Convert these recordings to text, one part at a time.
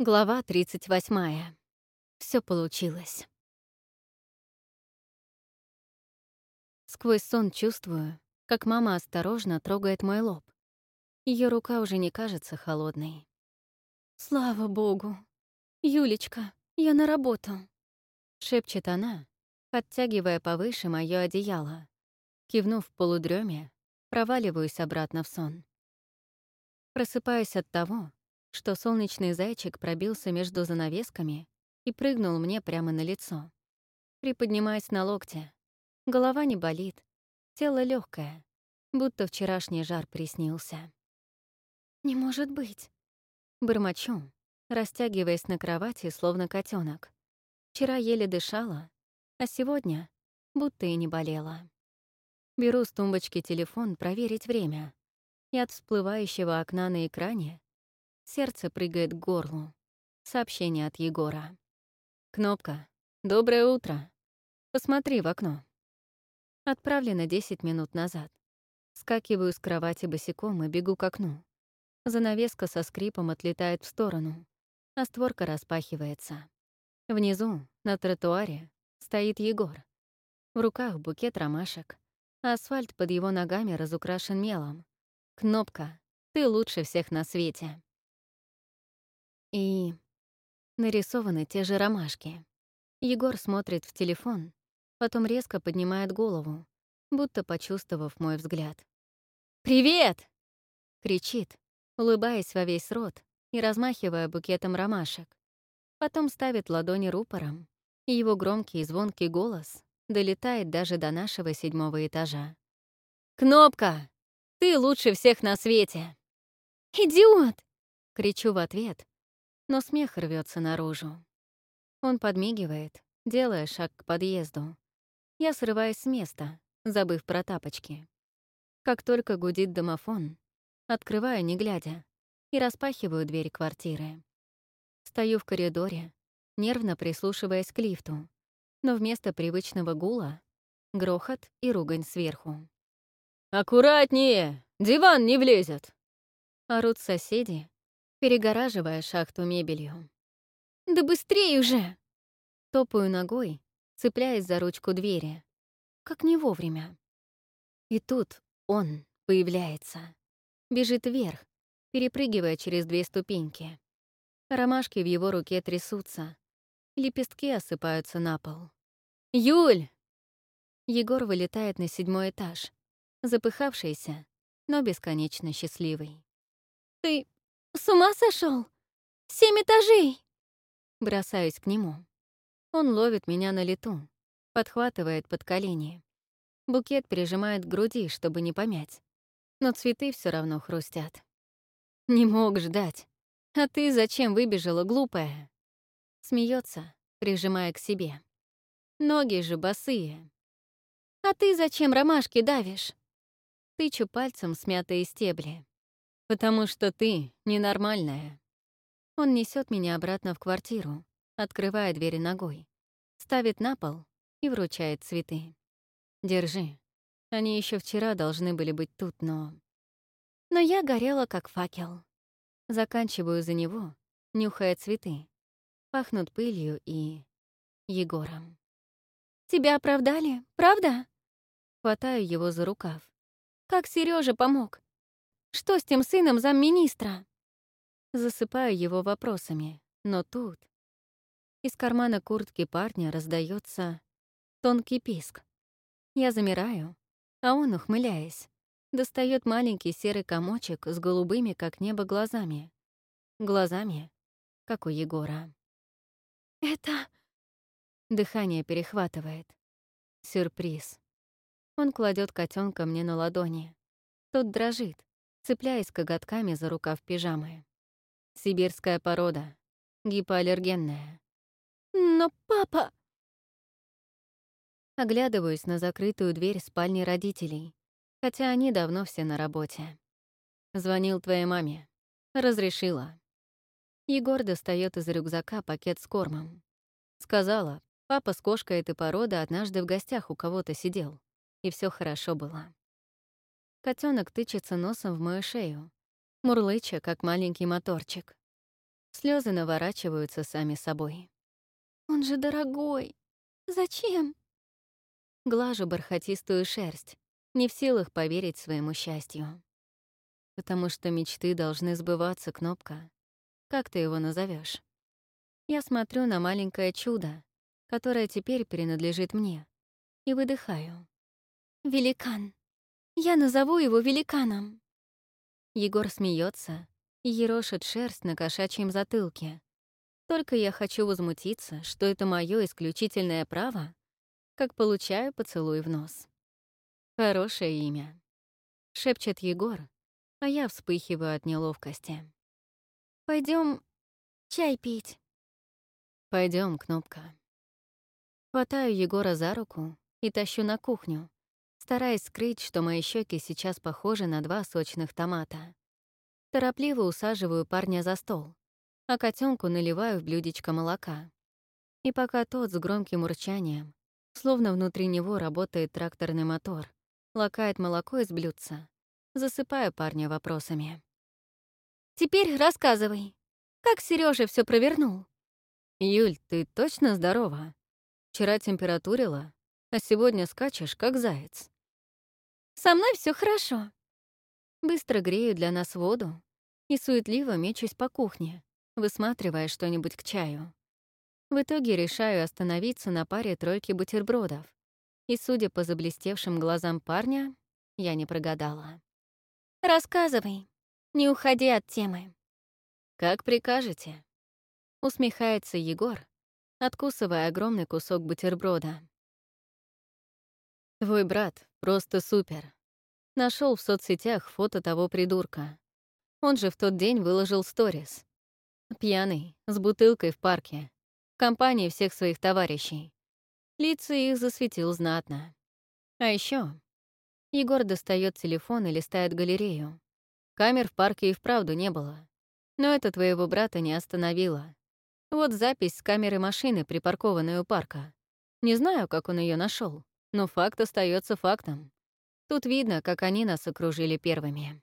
Глава 38. Все получилось. Сквозь сон чувствую, как мама осторожно трогает мой лоб. Ее рука уже не кажется холодной. «Слава богу! Юлечка, я на работу!» — шепчет она, подтягивая повыше мое одеяло. Кивнув в полудреме, проваливаюсь обратно в сон. Просыпаюсь от того, что солнечный зайчик пробился между занавесками и прыгнул мне прямо на лицо. Приподнимаясь на локте. Голова не болит, тело легкое, будто вчерашний жар приснился. «Не может быть!» Бормочу, растягиваясь на кровати, словно котенок. Вчера еле дышала, а сегодня будто и не болела. Беру с тумбочки телефон проверить время, и от всплывающего окна на экране Сердце прыгает к горлу. Сообщение от Егора. Кнопка. «Доброе утро. Посмотри в окно». Отправлено 10 минут назад. Скакиваю с кровати босиком и бегу к окну. Занавеска со скрипом отлетает в сторону, а створка распахивается. Внизу, на тротуаре, стоит Егор. В руках букет ромашек. Асфальт под его ногами разукрашен мелом. Кнопка. Ты лучше всех на свете. И нарисованы те же ромашки. Егор смотрит в телефон, потом резко поднимает голову, будто почувствовав мой взгляд. «Привет!» — кричит, улыбаясь во весь рот и размахивая букетом ромашек. Потом ставит ладони рупором, и его громкий и звонкий голос долетает даже до нашего седьмого этажа. «Кнопка! Ты лучше всех на свете!» «Идиот!» — кричу в ответ, но смех рвется наружу. Он подмигивает, делая шаг к подъезду. Я срываюсь с места, забыв про тапочки. Как только гудит домофон, открываю, не глядя, и распахиваю дверь квартиры. Стою в коридоре, нервно прислушиваясь к лифту, но вместо привычного гула — грохот и ругань сверху. «Аккуратнее! Диван не влезет!» Орут соседи, перегораживая шахту мебелью. «Да быстрее уже!» Топаю ногой, цепляясь за ручку двери. Как не вовремя. И тут он появляется. Бежит вверх, перепрыгивая через две ступеньки. Ромашки в его руке трясутся. Лепестки осыпаются на пол. «Юль!» Егор вылетает на седьмой этаж, запыхавшийся, но бесконечно счастливый. «Ты с ума сошел? Семь этажей!» Бросаюсь к нему. Он ловит меня на лету, подхватывает под колени. Букет прижимает к груди, чтобы не помять. Но цветы все равно хрустят. Не мог ждать. А ты зачем выбежала, глупая? Смеется, прижимая к себе. Ноги же босые. А ты зачем ромашки давишь? Тычу пальцем смятые стебли. Потому что ты ненормальная. Он несет меня обратно в квартиру, открывая двери ногой, ставит на пол и вручает цветы. Держи. Они еще вчера должны были быть тут, но... Но я горела, как факел. Заканчиваю за него, нюхая цветы. Пахнут пылью и... Егором. «Тебя оправдали, правда?» Хватаю его за рукав. «Как Сережа помог? Что с тем сыном замминистра?» Засыпаю его вопросами, но тут... Из кармана куртки парня раздается тонкий писк. Я замираю, а он, ухмыляясь, достает маленький серый комочек с голубыми, как небо, глазами. Глазами, как у Егора. «Это...» Дыхание перехватывает. Сюрприз. Он кладет котенка мне на ладони. Тот дрожит, цепляясь коготками за рукав пижамы. Сибирская порода, гипоаллергенная. «Но папа...» Оглядываюсь на закрытую дверь спальни родителей, хотя они давно все на работе. Звонил твоей маме. Разрешила. Егор достает из рюкзака пакет с кормом. Сказала, папа с кошкой этой породы однажды в гостях у кого-то сидел, и все хорошо было. Котенок тычется носом в мою шею, мурлыча, как маленький моторчик. Слезы наворачиваются сами собой. «Он же дорогой! Зачем?» Глажу бархатистую шерсть, не в силах поверить своему счастью. Потому что мечты должны сбываться, Кнопка. Как ты его назовешь? Я смотрю на маленькое чудо, которое теперь принадлежит мне, и выдыхаю. «Великан. Я назову его великаном». Егор смеется и ерошит шерсть на кошачьем затылке. Только я хочу возмутиться, что это мое исключительное право, как получаю поцелуй в нос. Хорошее имя. Шепчет Егор, а я вспыхиваю от неловкости. Пойдем чай пить. Пойдем, Кнопка. Хватаю Егора за руку и тащу на кухню, стараясь скрыть, что мои щеки сейчас похожи на два сочных томата. Торопливо усаживаю парня за стол, а котенку наливаю в блюдечко молока. И пока тот с громким урчанием, словно внутри него работает тракторный мотор, лакает молоко из блюдца, засыпаю парня вопросами. «Теперь рассказывай, как Сережа все провернул?» «Юль, ты точно здорова? Вчера температурила, а сегодня скачешь, как заяц». «Со мной все хорошо». Быстро грею для нас воду и суетливо мечусь по кухне, высматривая что-нибудь к чаю. В итоге решаю остановиться на паре тройки бутербродов. И, судя по заблестевшим глазам парня, я не прогадала. «Рассказывай, не уходи от темы». «Как прикажете», — усмехается Егор, откусывая огромный кусок бутерброда. «Твой брат просто супер. Нашел в соцсетях фото того придурка. Он же в тот день выложил сторис. Пьяный, с бутылкой в парке, в компании всех своих товарищей. Лица их засветил знатно. А еще Егор достает телефон и листает галерею. Камер в парке и вправду не было. Но это твоего брата не остановило. Вот запись с камеры машины, припаркованной у парка. Не знаю, как он ее нашел, но факт остается фактом. Тут видно, как они нас окружили первыми.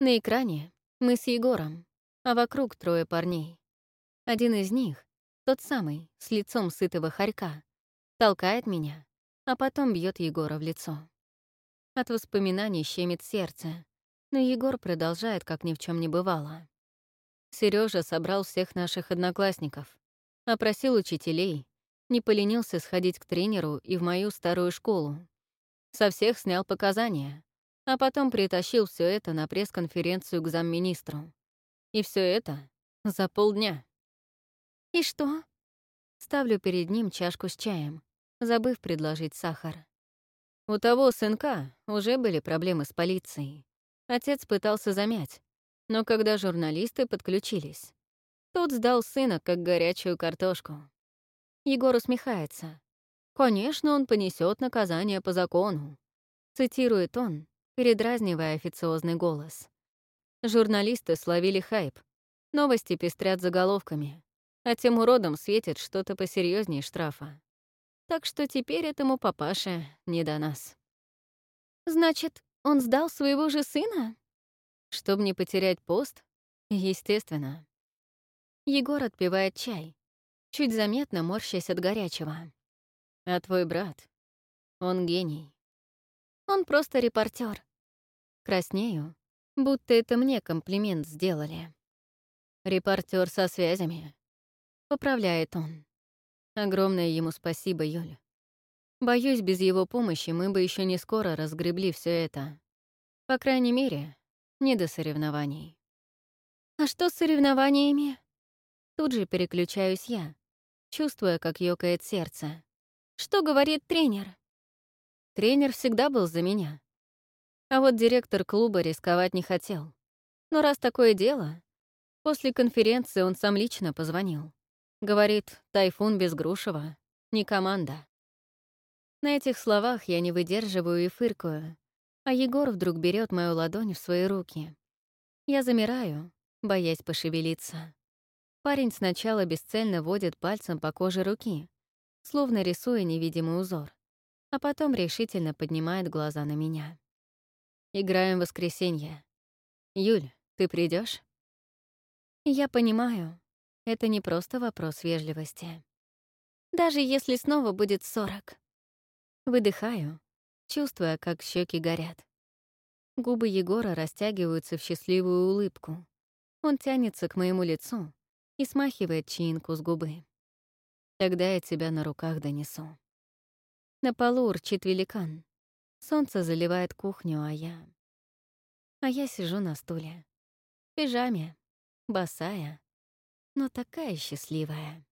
На экране мы с Егором, а вокруг трое парней. Один из них, тот самый, с лицом сытого хорька, толкает меня, а потом бьет Егора в лицо. От воспоминаний щемит сердце, но Егор продолжает, как ни в чем не бывало. Сережа собрал всех наших одноклассников, опросил учителей, не поленился сходить к тренеру и в мою старую школу. Со всех снял показания, а потом притащил все это на пресс-конференцию к замминистру. И все это за полдня. «И что?» Ставлю перед ним чашку с чаем, забыв предложить сахар. У того сынка уже были проблемы с полицией. Отец пытался замять, но когда журналисты подключились, тот сдал сына как горячую картошку. Егор усмехается. «Конечно, он понесет наказание по закону», — цитирует он, передразнивая официозный голос. Журналисты словили хайп. Новости пестрят заголовками. А тем уродам светит что-то посерьезнее штрафа. Так что теперь этому папаше не до нас. «Значит, он сдал своего же сына?» Чтобы не потерять пост? Естественно. Егор отпивает чай, чуть заметно морщась от горячего. А твой брат? Он гений. Он просто репортер. Краснею, Будто это мне комплимент сделали. Репортер со связями. Поправляет он. Огромное ему спасибо, Юля. Боюсь, без его помощи мы бы еще не скоро разгребли все это. По крайней мере, не до соревнований. А что с соревнованиями? Тут же переключаюсь я, чувствуя, как ёкает сердце. Что говорит тренер? Тренер всегда был за меня. А вот директор клуба рисковать не хотел. Но раз такое дело, после конференции он сам лично позвонил. Говорит, тайфун без Грушева, не команда. На этих словах я не выдерживаю и фыркаю, а Егор вдруг берет мою ладонь в свои руки. Я замираю, боясь пошевелиться. Парень сначала бесцельно водит пальцем по коже руки, словно рисуя невидимый узор, а потом решительно поднимает глаза на меня. Играем в воскресенье. Юль, ты придешь? Я понимаю, это не просто вопрос вежливости. Даже если снова будет сорок. Выдыхаю, чувствуя, как щеки горят. Губы Егора растягиваются в счастливую улыбку. Он тянется к моему лицу и смахивает чаинку с губы. Тогда я тебя на руках донесу. На полу урчит великан. Солнце заливает кухню, а я... А я сижу на стуле. В пижаме, босая, но такая счастливая.